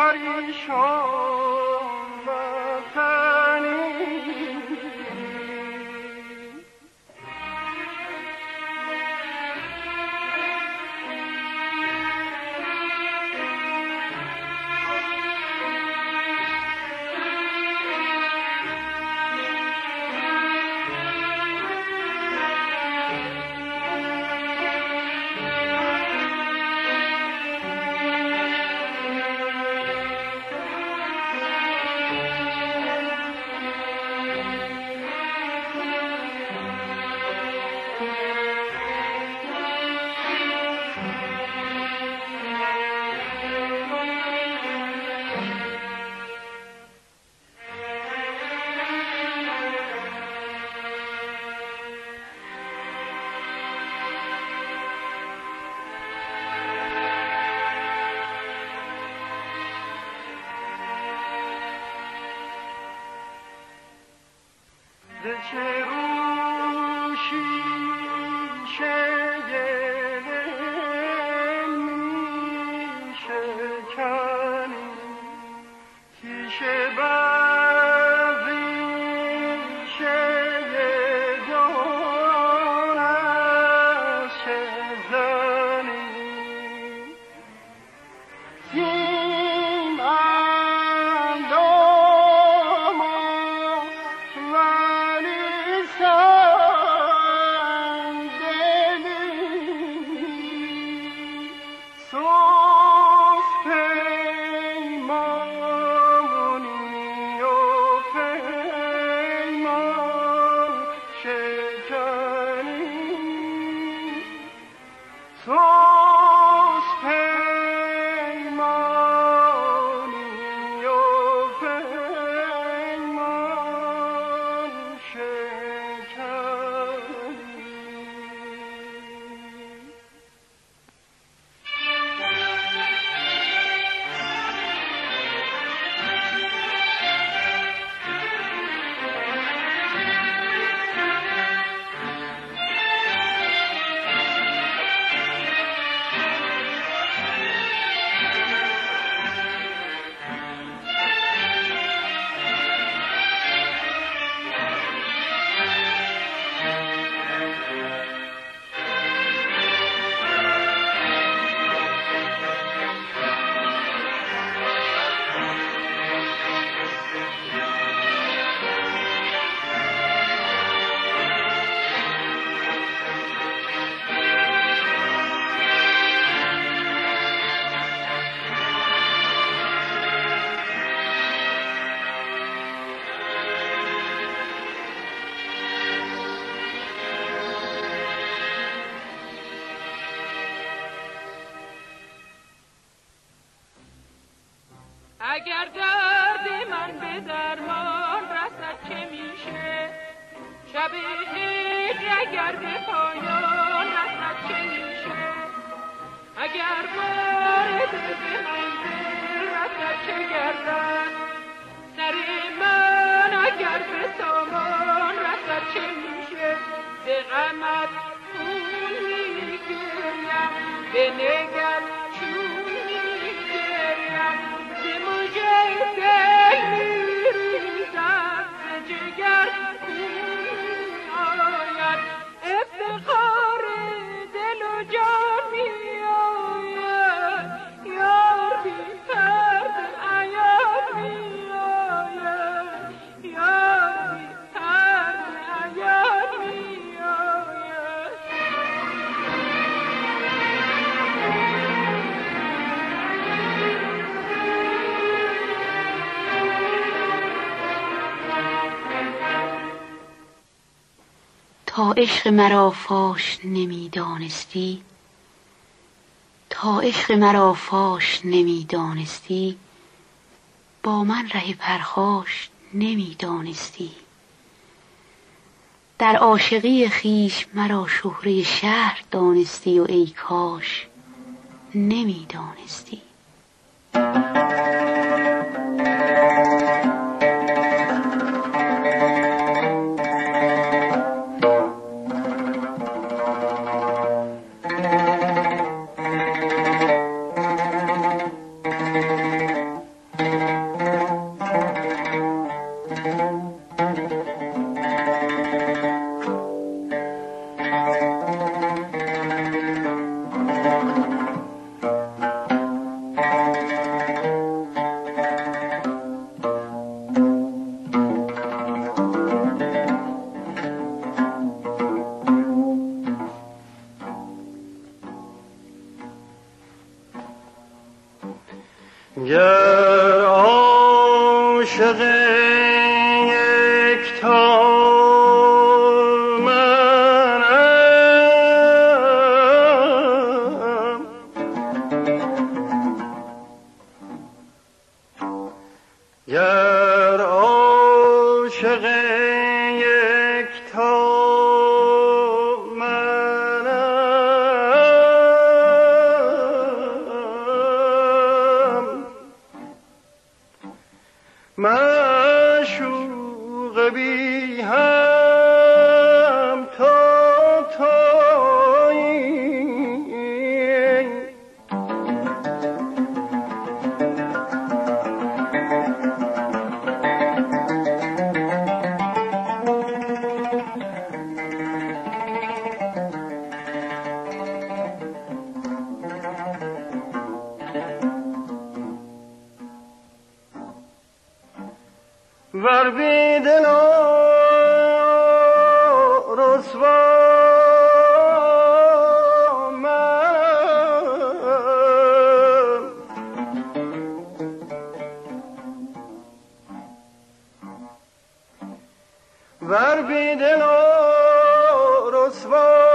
اگر به پایان رسد چه میشه اگر وارد به منزل رسد چه گردد سر من اگر به سامان رسد چه میشه به غمت خون میگریم به نگت عشق مرا فاش نمی‌دانستی؟ تا عشق مرا فاش نمی‌دانستی با من ره پرخاش نمی‌دانستی. در عاشقی خیش مرا شهره شهر دانستی و ای کاش نمی‌دانستی. ور ور بی صد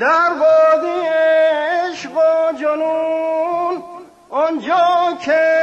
در وادی عشق و جنون آنجا که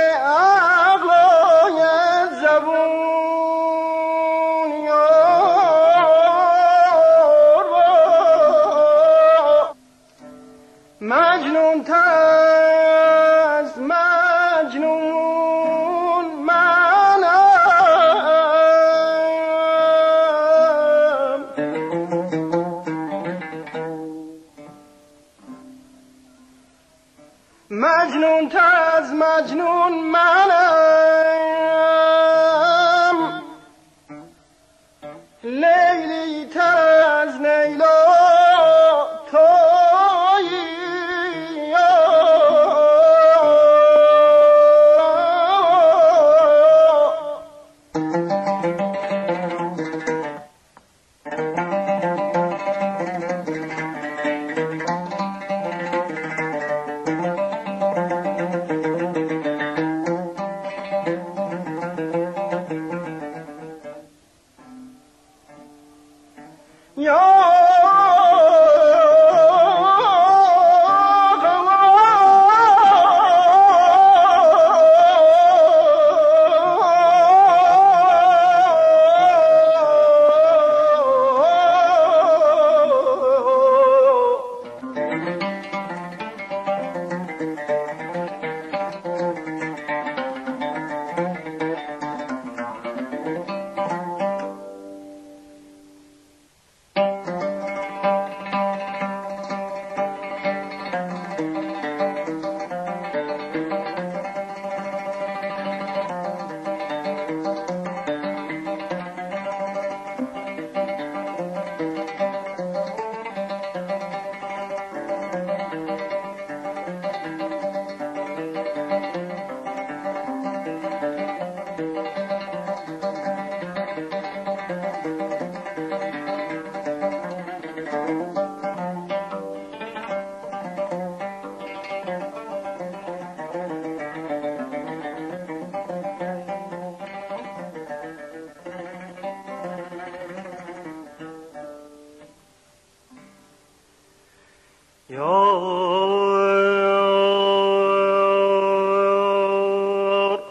یار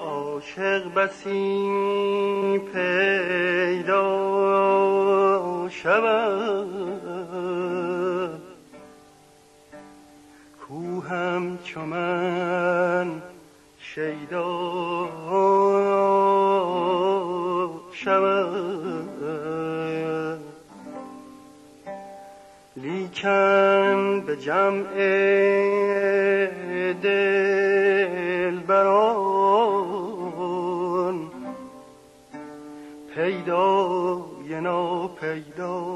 عاشق بسی پیدا شود. کو همچو من شیدا شود. لیکن به جمع دل بران. پیدای ناپیدا. تویی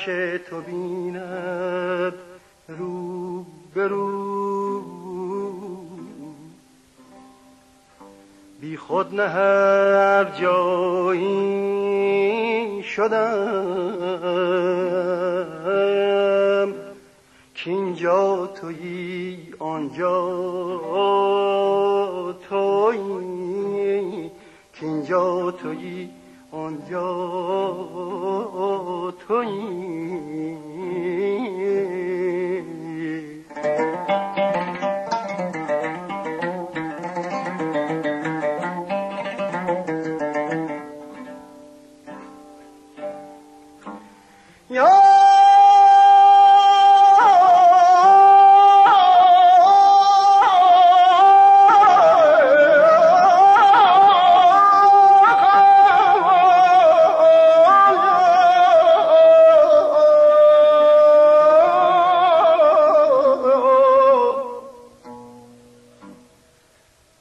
نقش تو بیند رو برو بی خود نه هر جایی شدم. که اینجا تویی آنجا تویی. که اینجا تویی آنجا تویی.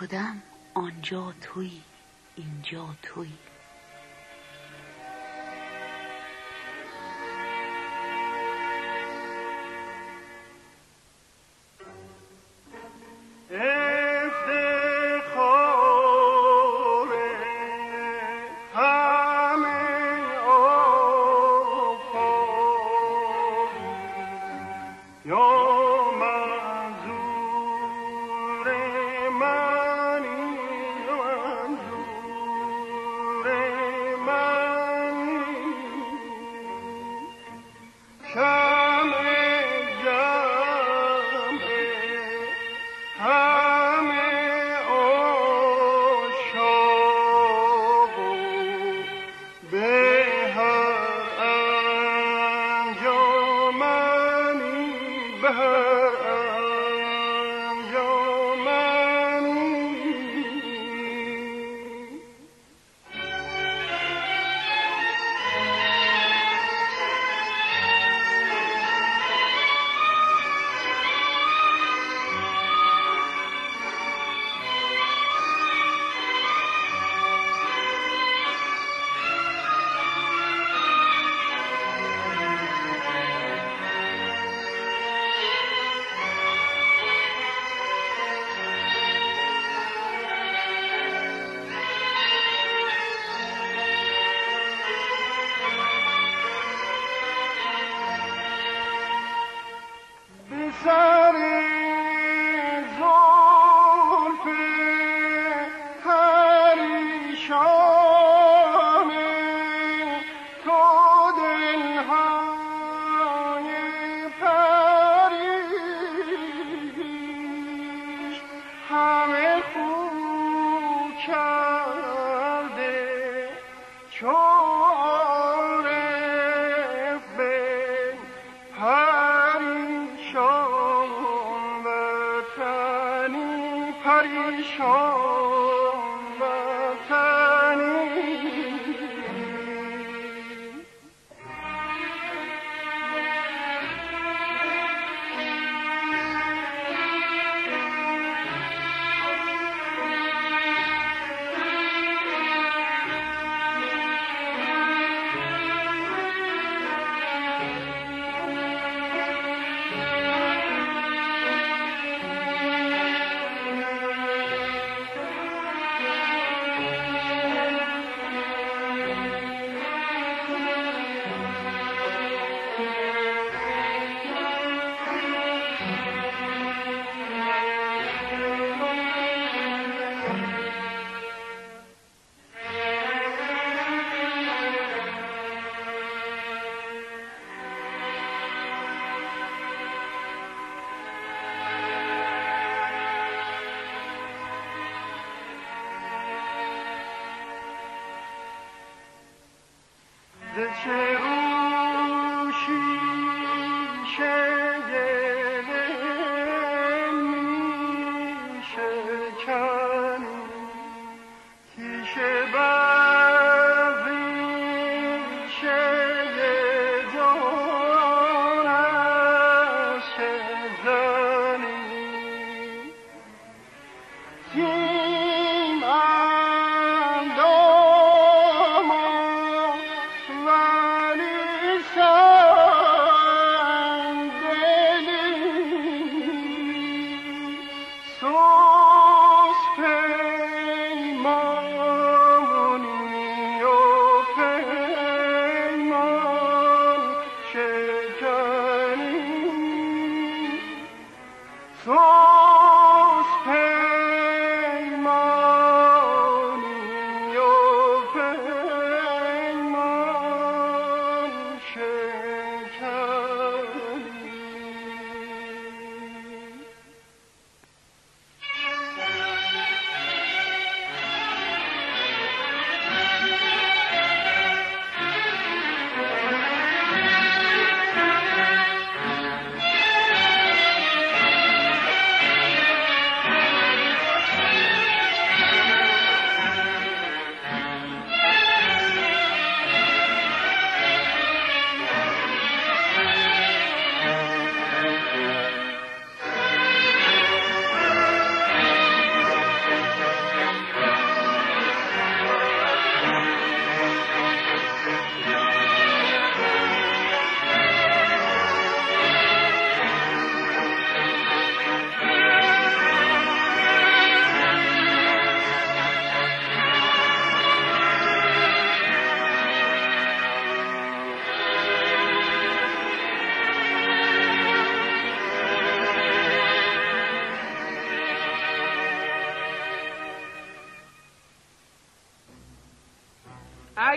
شدم آنجا توی اینجا توی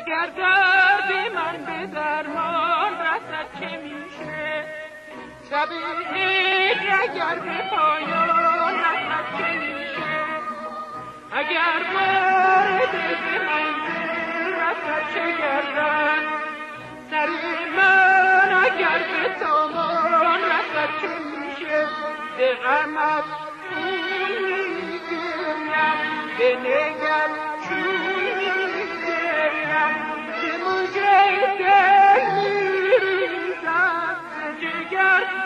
اگر درد من به درمان رسد چه میشه. شب اگر به پایان رسد چه میشه. اگر وارد به منزل رسد چه گردن سر من اگر به سامان رسد چه میشه. به غمت به نگر Lord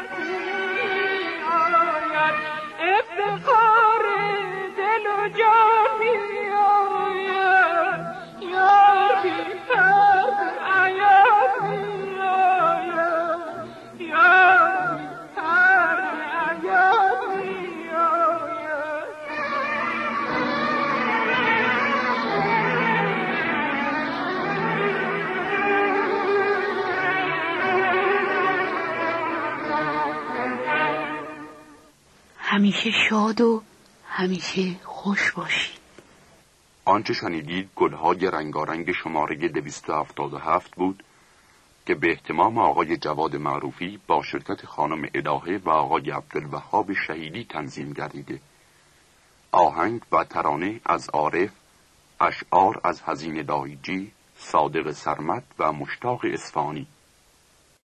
همیشه شاد و همیشه خوش باشید آنچه شنیدید گلهای رنگارنگ شماره 277 بود که به احتمام آقای جواد معروفی با شرکت خانم الهه و آقای عبدالوهاب شهیدی تنظیم گردیده. آهنگ و ترانه از عارف اشعار از حزین دایجی صادق سرمت و مشتاق اصفهانی.